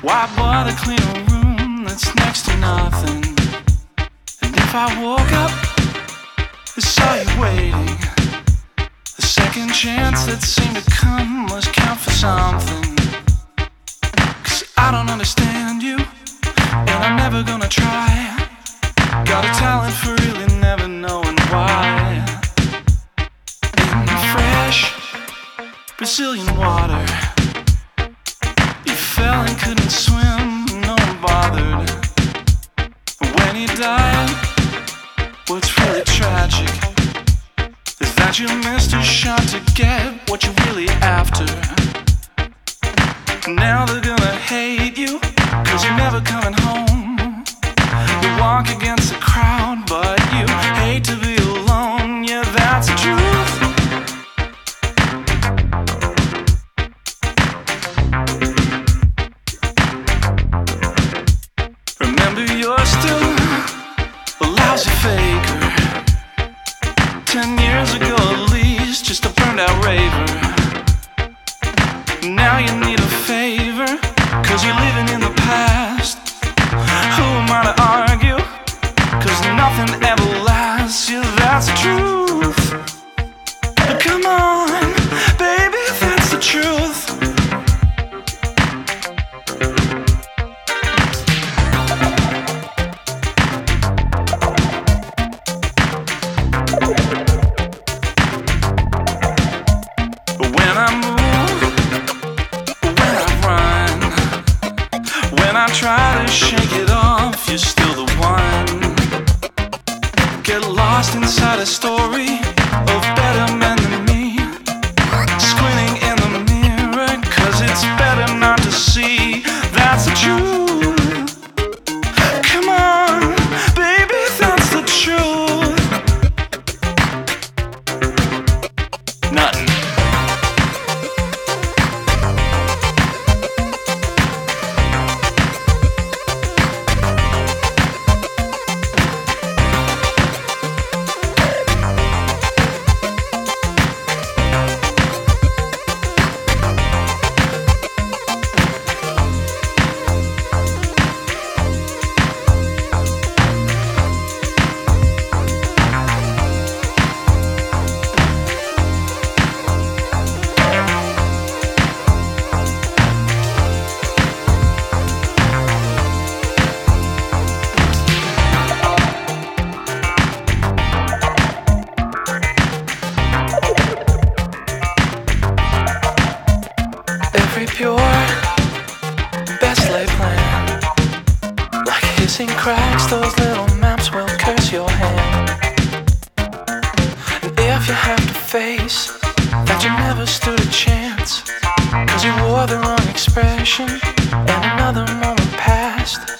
Why bother cleaning a room that's next to nothing? And if I woke up and saw you waiting, the second chance that seemed to come must count for something. Cause I don't understand you, and I'm never gonna try. Got a talent for really never knowing why. In fresh Brazilian water you couldn't swim, no one bothered. When he died, what's really tragic is that you missed a shot to get what you're really after. Now they're gonna hate you, cause you're never coming you're still a lousy faker. Ten years ago, at least, just a burned out raver. Now you need a favor, cause you're living in the past. Who am I to argue? Cause nothing ever lasts, yeah, that's the I try to shake it off, you're still the one. Get lost inside a story Pure, best laid plan. Like hissing cracks, those little maps will curse your hand. And if you have to face that you never stood a chance, cause you wore the wrong expression and another moment passed.